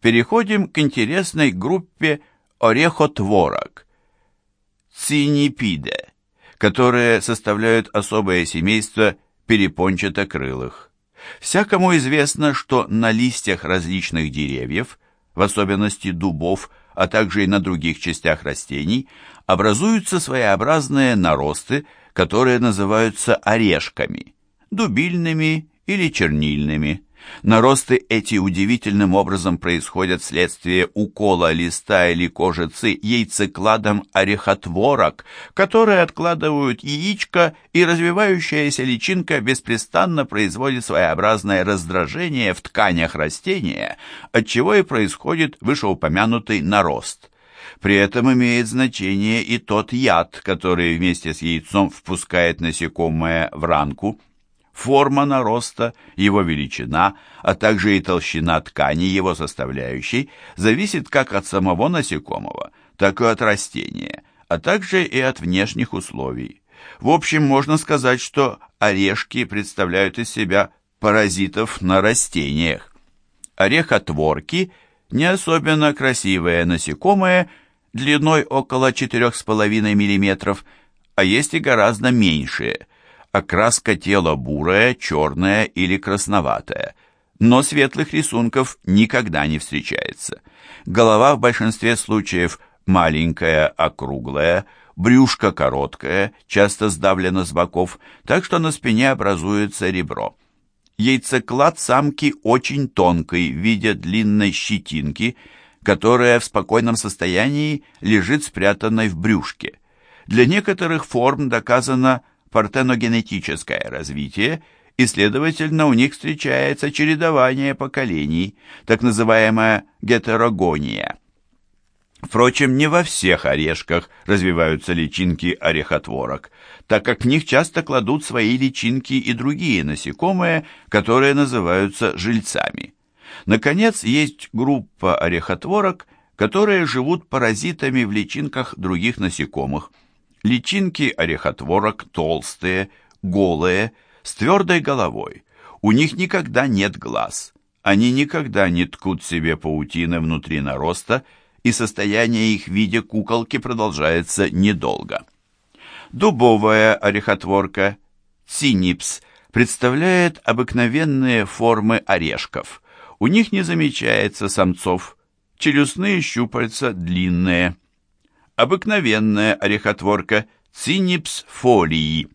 переходим к интересной группе орехотворок – цинипиде, которые составляют особое семейство перепончатокрылых. Всякому известно, что на листьях различных деревьев, в особенности дубов, а также и на других частях растений, образуются своеобразные наросты, которые называются орешками, дубильными или чернильными. Наросты эти удивительным образом происходят вследствие укола листа или кожицы яйцекладом орехотворок, которые откладывают яичко, и развивающаяся личинка беспрестанно производит своеобразное раздражение в тканях растения, отчего и происходит вышеупомянутый нарост. При этом имеет значение и тот яд, который вместе с яйцом впускает насекомое в ранку – форма нароста, его величина, а также и толщина ткани его составляющей зависит как от самого насекомого, так и от растения, а также и от внешних условий. В общем, можно сказать, что орешки представляют из себя паразитов на растениях. Орехотворки – не особенно красивые насекомые, длиной около 4,5 мм, а есть и гораздо меньшие – Окраска тела бурая, черная или красноватая, но светлых рисунков никогда не встречается. Голова в большинстве случаев маленькая, округлая, брюшко короткое, часто сдавлено с боков, так что на спине образуется ребро. Яйцеклад самки очень тонкий в виде длинной щетинки, которая в спокойном состоянии лежит спрятанной в брюшке. Для некоторых форм доказано партеногенетическое развитие, и, следовательно, у них встречается чередование поколений, так называемая гетерогония. Впрочем, не во всех орешках развиваются личинки орехотворок, так как в них часто кладут свои личинки и другие насекомые, которые называются жильцами. Наконец, есть группа орехотворок, которые живут паразитами в личинках других насекомых – Личинки орехотворок толстые, голые, с твердой головой. У них никогда нет глаз. Они никогда не ткут себе паутины внутри нароста, и состояние их в виде куколки продолжается недолго. Дубовая орехотворка, цинипс, представляет обыкновенные формы орешков. У них не замечается самцов, челюстные щупальца длинные – обыкновенная орехотворка Цинипс фолии.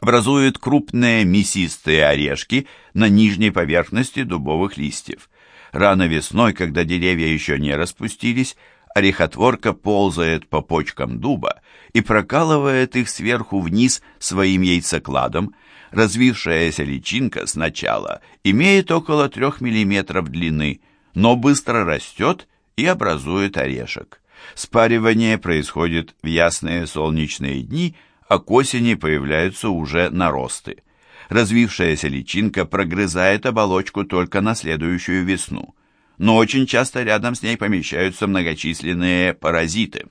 Образует крупные мясистые орешки на нижней поверхности дубовых листьев. Рано весной, когда деревья еще не распустились, орехотворка ползает по почкам дуба и прокалывает их сверху вниз своим яйцекладом. Развившаяся личинка сначала имеет около 3 мм длины, но быстро растет и образует орешек. Спаривание происходит в ясные солнечные дни, а к осени появляются уже наросты. Развившаяся личинка прогрызает оболочку только на следующую весну, но очень часто рядом с ней помещаются многочисленные паразиты.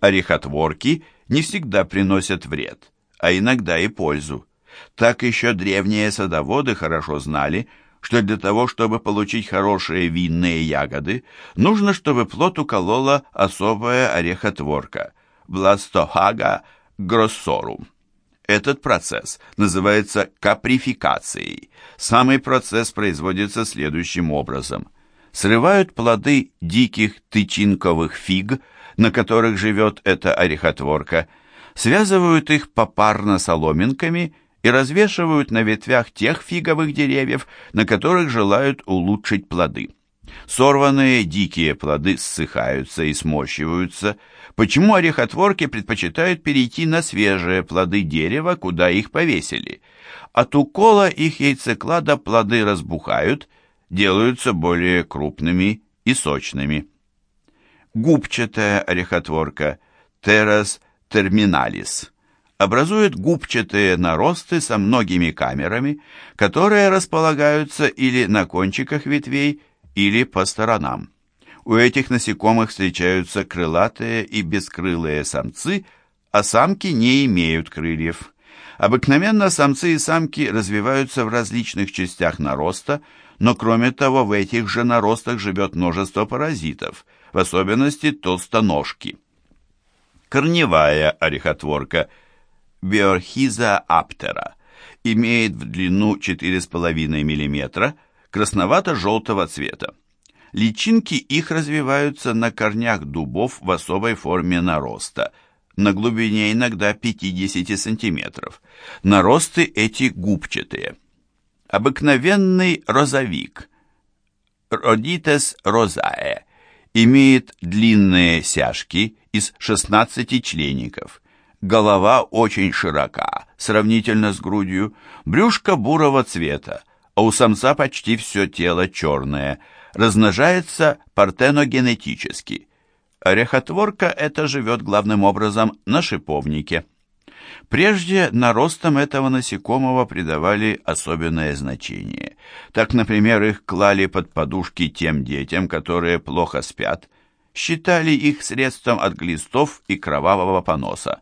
Орехотворки не всегда приносят вред, а иногда и пользу. Так еще древние садоводы хорошо знали, что для того, чтобы получить хорошие винные ягоды, нужно, чтобы плод уколола особая орехотворка – бластохага гроссорум. Этот процесс называется капрификацией. Самый процесс производится следующим образом. Срывают плоды диких тычинковых фиг, на которых живет эта орехотворка, связывают их попарно соломинками и развешивают на ветвях тех фиговых деревьев, на которых желают улучшить плоды. Сорванные дикие плоды ссыхаются и сморщиваются, почему орехотворки предпочитают перейти на свежие плоды дерева, куда их повесили. От укола их яйцеклада плоды разбухают, делаются более крупными и сочными. Губчатая орехотворка Террас терминалис образует губчатые наросты со многими камерами, которые располагаются или на кончиках ветвей, или по сторонам. У этих насекомых встречаются крылатые и бескрылые самцы, а самки не имеют крыльев. Обыкновенно самцы и самки развиваются в различных частях нароста, но кроме того в этих же наростах живет множество паразитов, в особенности толстоножки. Корневая орехотворка Биорхиза аптера имеет в длину 4,5 мм, красновато-желтого цвета. Личинки их развиваются на корнях дубов в особой форме нароста, на глубине иногда 50 см. Наросты эти губчатые. Обыкновенный розовик, Родитес розаe, имеет длинные сяжки из 16 члеников. Голова очень широка, сравнительно с грудью, брюшко бурого цвета, а у самца почти все тело черное – размножается партеногенетически. Орехотворка эта живет главным образом на шиповнике. Прежде наростам этого насекомого придавали особенное значение. Так, например, их клали под подушки тем детям, которые плохо спят, считали их средством от глистов и кровавого поноса.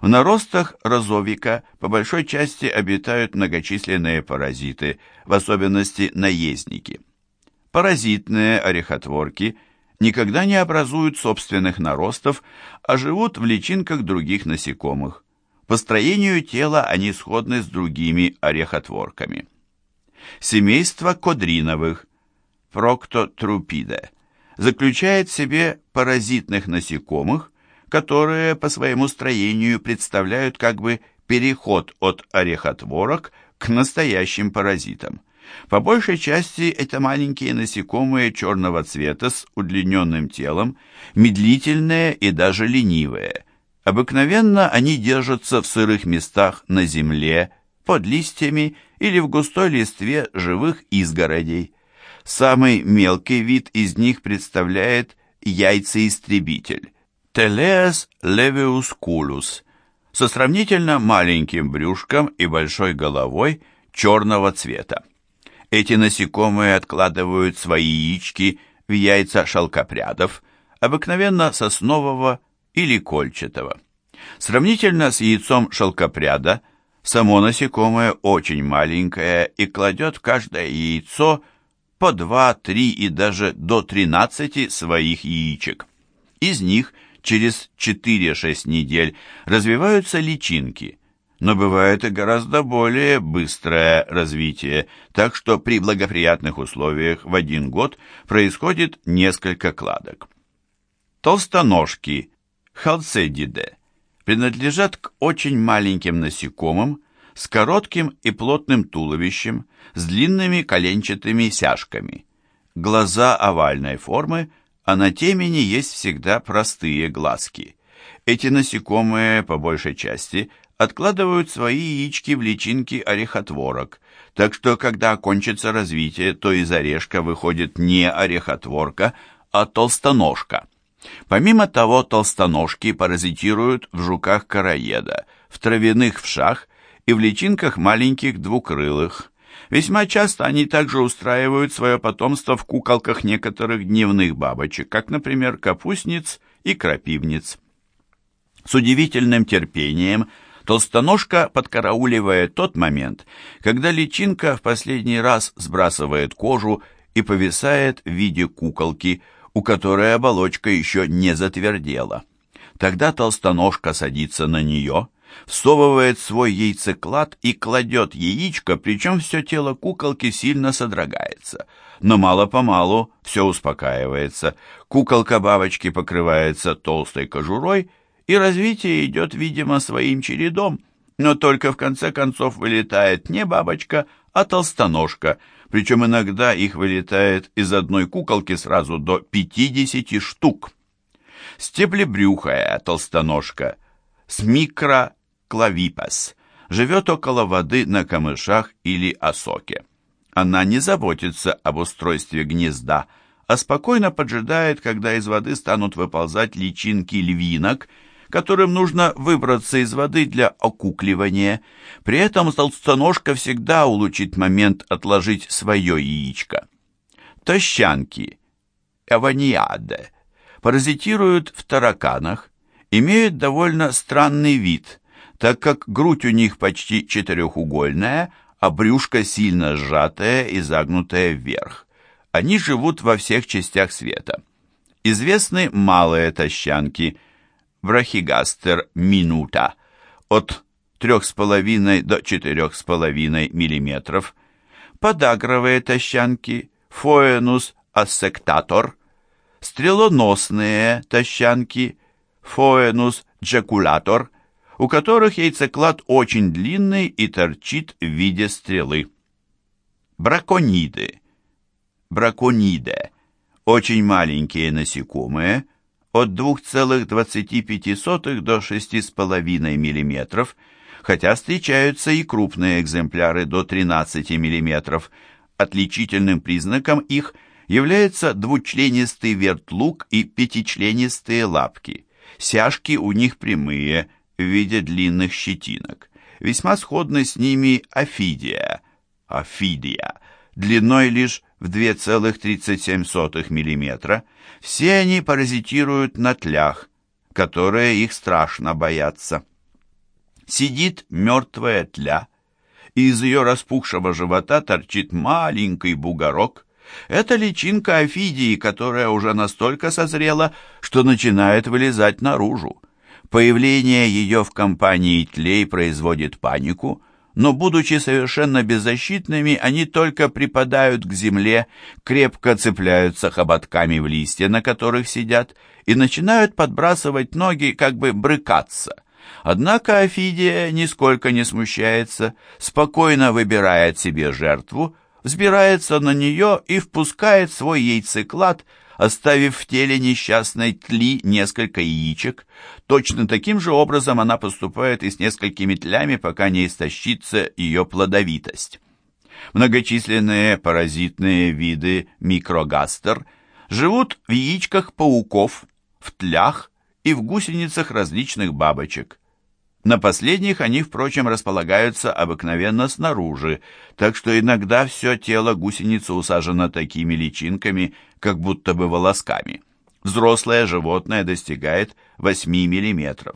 В наростах розовика по большой части обитают многочисленные паразиты, в особенности наездники. Паразитные орехотворки никогда не образуют собственных наростов, а живут в личинках других насекомых. По строению тела они сходны с другими орехотворками. Семейство кодриновых, Проктотрупиде, заключает в себе паразитных насекомых, которые по своему строению представляют как бы переход от орехотворок к настоящим паразитам. По большей части это маленькие насекомые черного цвета с удлиненным телом, медлительные и даже ленивые. Обыкновенно они держатся в сырых местах на земле, под листьями или в густой листве живых изгородей. Самый мелкий вид из них представляет яйцеистребитель Телеас leveusculus со сравнительно маленьким брюшком и большой головой черного цвета. Эти насекомые откладывают свои яички в яйца шелкопрядов, обыкновенно соснового или кольчатого. Сравнительно с яйцом шелкопряда, само насекомое очень маленькое и кладет каждое яйцо по 2, 3 и даже до 13 своих яичек. Из них через 4-6 недель развиваются личинки, но бывает и гораздо более быстрое развитие, так что при благоприятных условиях в один год происходит несколько кладок. Толстоножки, халцедиде, принадлежат к очень маленьким насекомым с коротким и плотным туловищем, с длинными коленчатыми сяжками. Глаза овальной формы, а на темени есть всегда простые глазки. Эти насекомые, по большей части, откладывают свои яички в личинки орехотворок, так что, когда окончится развитие, то из орешка выходит не орехотворка, а толстоножка. Помимо того, толстоножки паразитируют в жуках-караеда, в травяных вшах и в личинках маленьких двукрылых. Весьма часто они также устраивают свое потомство в куколках некоторых дневных бабочек, как, например, капустниц и крапивниц. С удивительным терпением – Толстоножка подкарауливает тот момент, когда личинка в последний раз сбрасывает кожу и повисает в виде куколки, у которой оболочка еще не затвердела. Тогда толстоножка садится на нее, всовывает свой яйцеклад и кладет яичко, причем все тело куколки сильно содрогается. Но мало-помалу все успокаивается. Куколка бабочки покрывается толстой кожурой, и развитие идет, видимо, своим чередом, но только в конце концов вылетает не бабочка, а толстоножка, причем иногда их вылетает из одной куколки сразу до 50 штук. Стеблебрюхая толстоножка с микроклавипас живет около воды на камышах или осоке. Она не заботится об устройстве гнезда, а спокойно поджидает, когда из воды станут выползать личинки львинок которым нужно выбраться из воды для окукливания. При этом толстоножка всегда улучшит момент отложить свое яичко. Тощанки, эваниаде, паразитируют в тараканах, имеют довольно странный вид, так как грудь у них почти четырехугольная, а брюшко сильно сжатое и загнутое вверх. Они живут во всех частях света. Известны малые тощанки Брахигастер минута. От 3,5 до 4,5 мм, подагровые тощанки Фоенус ассектатор, стрелоносные тощанки Фоенус джакулатор, у которых яйцеклад очень длинный и торчит в виде стрелы. Бракониды. Бракониде. Очень маленькие насекомые, от 2,25 до 6,5 мм, хотя встречаются и крупные экземпляры до 13 мм. Отличительным признаком их является двучленистый вертлуг и пятичленистые лапки. Сяжки у них прямые, в виде длинных щетинок. Весьма сходны с ними афидия, афидия, длиной лишь в 2,37 мм. Все они паразитируют на тлях, которые их страшно боятся. Сидит мертвая тля, и из ее распухшего живота торчит маленький бугорок. Это личинка афидии, которая уже настолько созрела, что начинает вылезать наружу. Появление ее в компании тлей производит панику, но, будучи совершенно беззащитными, они только припадают к земле, крепко цепляются хоботками в листья, на которых сидят, и начинают подбрасывать ноги, как бы брыкаться. Однако Афидия нисколько не смущается, спокойно выбирает себе жертву, взбирается на нее и впускает свой яйцеклад – оставив в теле несчастной тли несколько яичек. Точно таким же образом она поступает и с несколькими тлями, пока не истощится ее плодовитость. Многочисленные паразитные виды микрогастер живут в яичках пауков, в тлях и в гусеницах различных бабочек. На последних они, впрочем, располагаются обыкновенно снаружи, так что иногда все тело гусеницы усажено такими личинками, как будто бы волосками. Взрослое животное достигает 8 мм.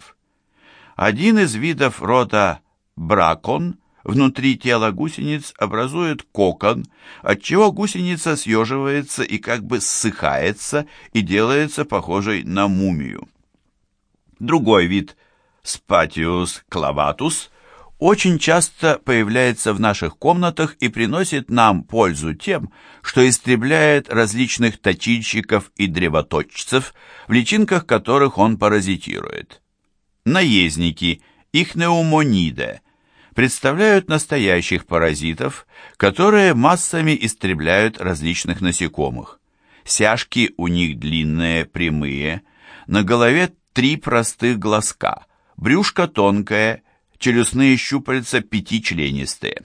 Один из видов рода бракон внутри тела гусениц образует кокон, отчего гусеница съеживается и как бы ссыхается и делается похожей на мумию. Другой вид – Спатиус клаватус очень часто появляется в наших комнатах и приносит нам пользу тем, что истребляет различных точильщиков и древоточцев, в личинках которых он паразитирует. Наездники, их неумониде, представляют настоящих паразитов, которые массами истребляют различных насекомых. Сяжки у них длинные, прямые, на голове три простых глазка – Брюшко тонкое, челюстные щупальца пятичленистые.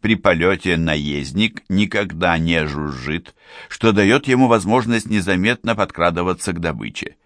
При полете наездник никогда не жужжит, что дает ему возможность незаметно подкрадываться к добыче.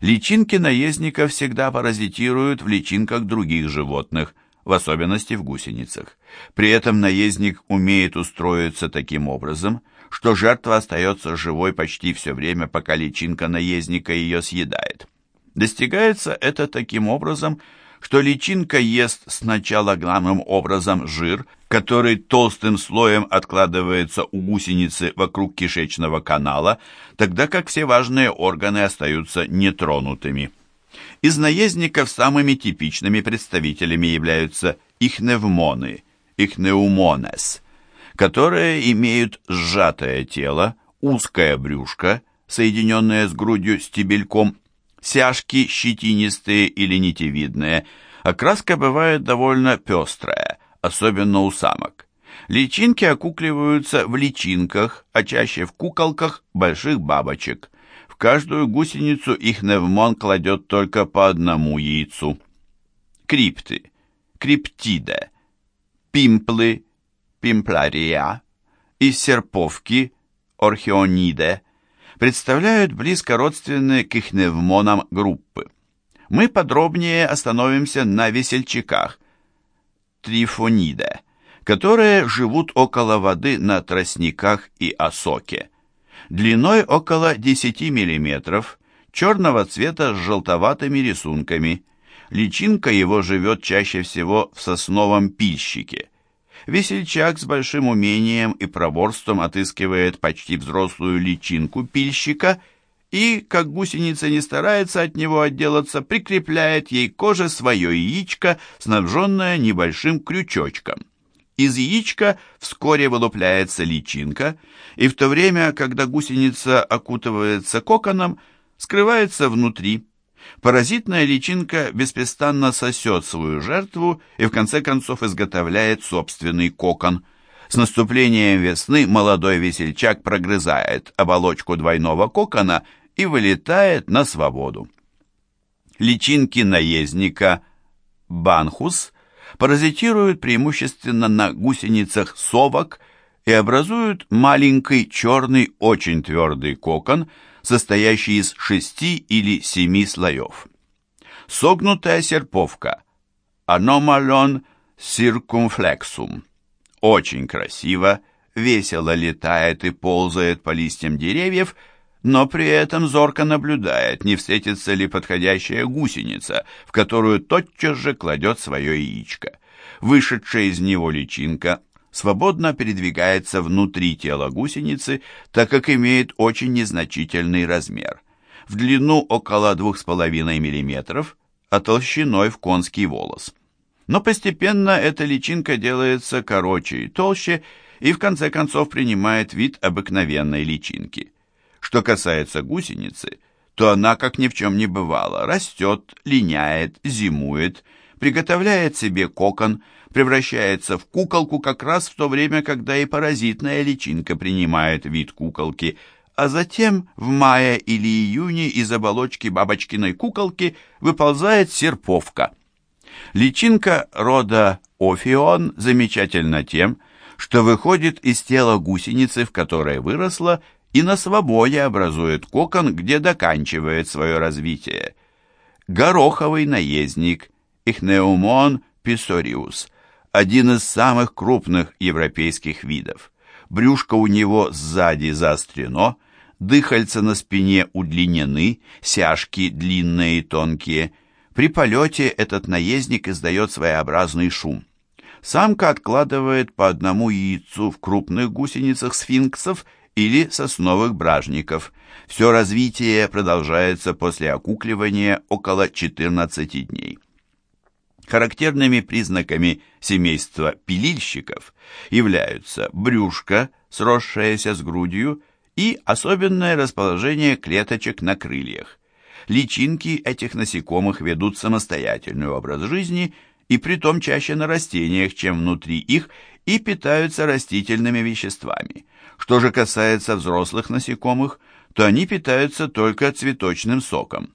Личинки наездника всегда паразитируют в личинках других животных, в особенности в гусеницах. При этом наездник умеет устроиться таким образом, что жертва остается живой почти все время, пока личинка наездника ее съедает. Достигается это таким образом, что личинка ест сначала главным образом жир, который толстым слоем откладывается у гусеницы вокруг кишечного канала, тогда как все важные органы остаются нетронутыми. Из наездников самыми типичными представителями являются ихневмоны, ихнеумонес, которые имеют сжатое тело, узкое брюшко, соединенное с грудью стебельком сяжки щетинистые или нитевидные. Окраска бывает довольно пестрая, особенно у самок. Личинки окукливаются в личинках, а чаще в куколках больших бабочек. В каждую гусеницу их невмон кладет только по одному яйцу. Крипты, криптиде, пимплы, пимплария и серповки, орхиониде – представляют близко родственные к ихневмонам группы. Мы подробнее остановимся на весельчаках, трифониде, которые живут около воды на тростниках и осоке. Длиной около 10 мм, черного цвета с желтоватыми рисунками. Личинка его живет чаще всего в сосновом пильщике. Весельчак с большим умением и проворством отыскивает почти взрослую личинку пильщика и, как гусеница не старается от него отделаться, прикрепляет ей коже свое яичко, снабженное небольшим крючочком. Из яичка вскоре вылупляется личинка, и в то время, когда гусеница окутывается коконом, скрывается внутри. Паразитная личинка беспрестанно сосет свою жертву и в конце концов изготовляет собственный кокон. С наступлением весны молодой весельчак прогрызает оболочку двойного кокона и вылетает на свободу. Личинки наездника банхус паразитируют преимущественно на гусеницах совок и образуют маленький черный очень твердый кокон, состоящий из шести или семи слоев. Согнутая серповка Аномалон circumflexum очень красиво, весело летает и ползает по листьям деревьев, но при этом зорко наблюдает, не встретится ли подходящая гусеница, в которую тотчас же кладет свое яичко. Вышедшая из него личинка свободно передвигается внутри тела гусеницы, так как имеет очень незначительный размер. В длину около 2,5 мм, а толщиной в конский волос. Но постепенно эта личинка делается короче и толще, и в конце концов принимает вид обыкновенной личинки. Что касается гусеницы, то она, как ни в чем не бывало, растет, линяет, зимует, приготовляет себе кокон, превращается в куколку как раз в то время, когда и паразитная личинка принимает вид куколки, а затем в мае или июне из оболочки бабочкиной куколки выползает серповка. Личинка рода Офион замечательна тем, что выходит из тела гусеницы, в которой выросла, и на свободе образует кокон, где доканчивает свое развитие. Гороховый наездник Ихнеумон писориус один из самых крупных европейских видов. Брюшко у него сзади заострено, дыхальца на спине удлинены, сяжки длинные и тонкие. При полете этот наездник издает своеобразный шум. Самка откладывает по одному яйцу в крупных гусеницах сфинксов или сосновых бражников. Все развитие продолжается после окукливания около 14 дней. Характерными признаками семейства пилильщиков являются брюшко, сросшееся с грудью, и особенное расположение клеточек на крыльях. Личинки этих насекомых ведут самостоятельный образ жизни и притом чаще на растениях, чем внутри их, и питаются растительными веществами. Что же касается взрослых насекомых, то они питаются только цветочным соком.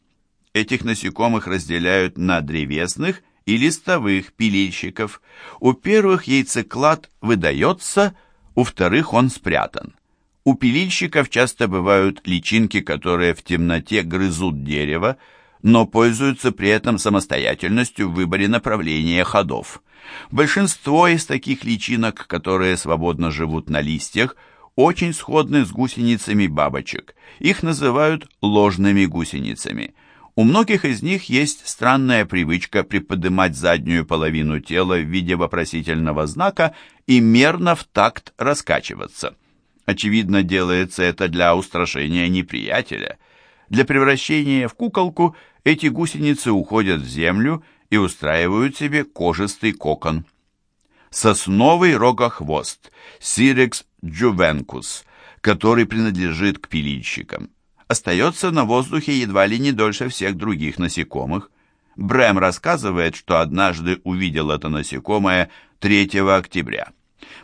Этих насекомых разделяют на древесных и листовых пилильщиков. У первых яйцеклад выдается, у вторых он спрятан. У пилильщиков часто бывают личинки, которые в темноте грызут дерево, но пользуются при этом самостоятельностью в выборе направления ходов. Большинство из таких личинок, которые свободно живут на листьях, очень сходны с гусеницами бабочек. Их называют ложными гусеницами – у многих из них есть странная привычка приподнимать заднюю половину тела в виде вопросительного знака и мерно в такт раскачиваться. Очевидно, делается это для устрашения неприятеля. Для превращения в куколку эти гусеницы уходят в землю и устраивают себе кожистый кокон. Сосновый рогохвост Сирекс джувенкус, который принадлежит к пилильщикам остается на воздухе едва ли не дольше всех других насекомых. Брэм рассказывает, что однажды увидел это насекомое 3 октября.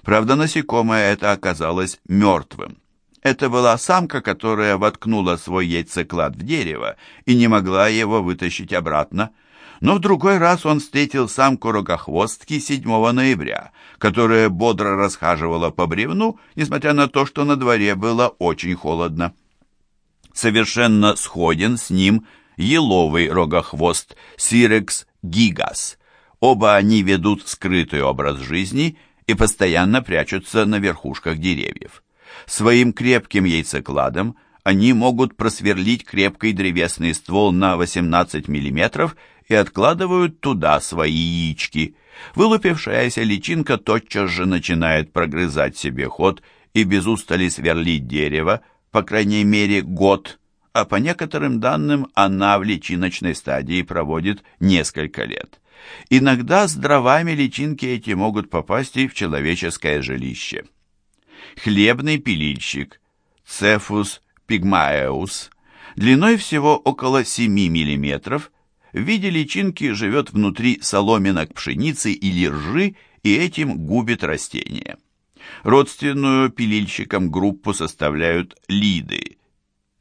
Правда, насекомое это оказалось мертвым. Это была самка, которая воткнула свой яйцеклад в дерево и не могла его вытащить обратно. Но в другой раз он встретил самку рогохвостки 7 ноября, которая бодро расхаживала по бревну, несмотря на то, что на дворе было очень холодно совершенно сходен с ним еловый рогохвост Сирекс гигас. Оба они ведут скрытый образ жизни и постоянно прячутся на верхушках деревьев. Своим крепким яйцекладом они могут просверлить крепкий древесный ствол на 18 мм и откладывают туда свои яички. Вылупившаяся личинка тотчас же начинает прогрызать себе ход и без устали сверлить дерево, по крайней мере, год, а по некоторым данным она в личиночной стадии проводит несколько лет. Иногда с дровами личинки эти могут попасть и в человеческое жилище. Хлебный пилильщик Цефус пигмаеус длиной всего около 7 мм, в виде личинки живет внутри соломинок пшеницы или ржи и этим губит растения. Родственную пилильщикам группу составляют лиды,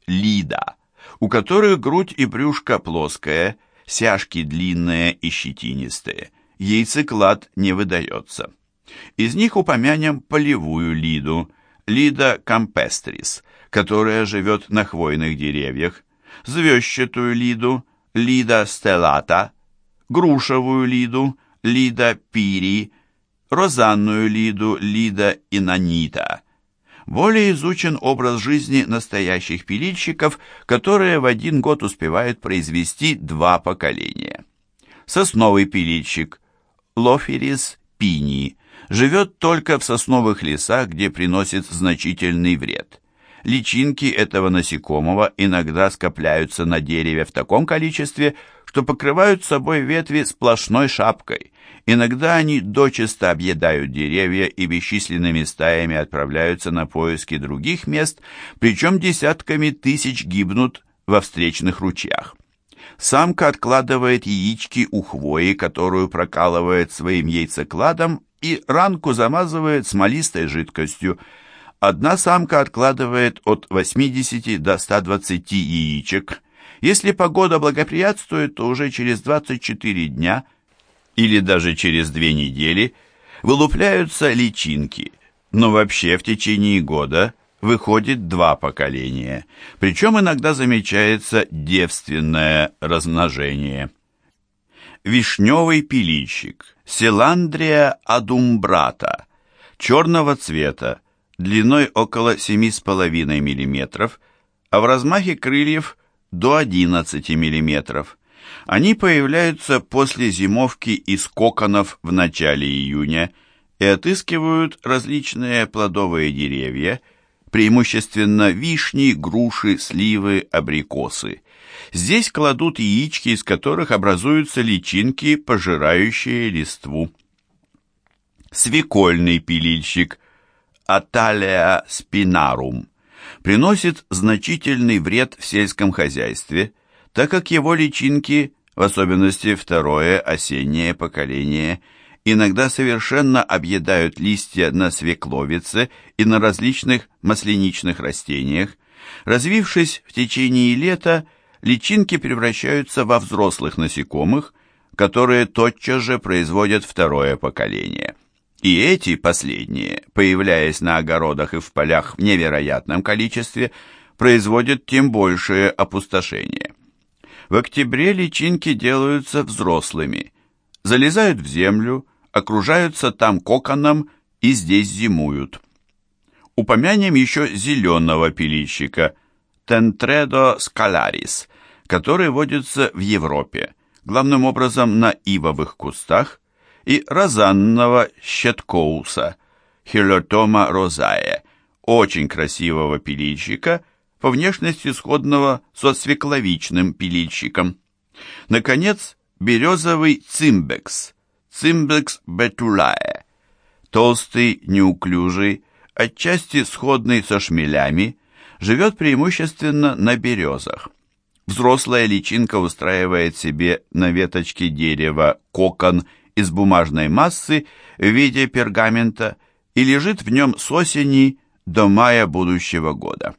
лида, у которых грудь и брюшко плоское, сяжки длинные и щетинистые, яйцеклад не выдается. Из них упомянем полевую лиду, лида кампестрис, которая живет на хвойных деревьях, звездчатую лиду, лида стеллата, грушевую лиду, лида пири, розанную лиду, лида инанита. Более изучен образ жизни настоящих пилильщиков, которые в один год успевают произвести два поколения. Сосновый пилильщик Лоферис пини живет только в сосновых лесах, где приносит значительный вред. Личинки этого насекомого иногда скопляются на дереве в таком количестве, что покрывают собой ветви сплошной шапкой. Иногда они дочисто объедают деревья и бесчисленными стаями отправляются на поиски других мест, причем десятками тысяч гибнут во встречных ручьях. Самка откладывает яички у хвои, которую прокалывает своим яйцекладом, и ранку замазывает смолистой жидкостью. Одна самка откладывает от 80 до 120 яичек. Если погода благоприятствует, то уже через 24 дня или даже через две недели вылупляются личинки, но вообще в течение года выходит два поколения, причем иногда замечается девственное размножение. Вишневый пилищик, селандрия адумбрата, черного цвета, длиной около 7,5 мм, а в размахе крыльев до 11 мм. Они появляются после зимовки из коконов в начале июня и отыскивают различные плодовые деревья, преимущественно вишни, груши, сливы, абрикосы. Здесь кладут яички, из которых образуются личинки, пожирающие листву. Свекольный пилильщик Аталия спинарум приносит значительный вред в сельском хозяйстве, так как его личинки, в особенности второе осеннее поколение, иногда совершенно объедают листья на свекловице и на различных масляничных растениях. Развившись в течение лета, личинки превращаются во взрослых насекомых, которые тотчас же производят второе поколение. И эти последние, появляясь на огородах и в полях в невероятном количестве, производят тем большее опустошение. В октябре личинки делаются взрослыми, залезают в землю, окружаются там коконом и здесь зимуют. Упомянем еще зеленого пилищика Тентредо скаларис, который водится в Европе, главным образом на ивовых кустах, и розанного щеткоуса Хилотома розае, очень красивого пилильщика, по внешности сходного со свекловичным пилильщиком. Наконец, березовый цимбекс, цимбекс бетулае, толстый, неуклюжий, отчасти сходный со шмелями, живет преимущественно на березах. Взрослая личинка устраивает себе на веточке дерева кокон из бумажной массы в виде пергамента и лежит в нем с осени до мая будущего года.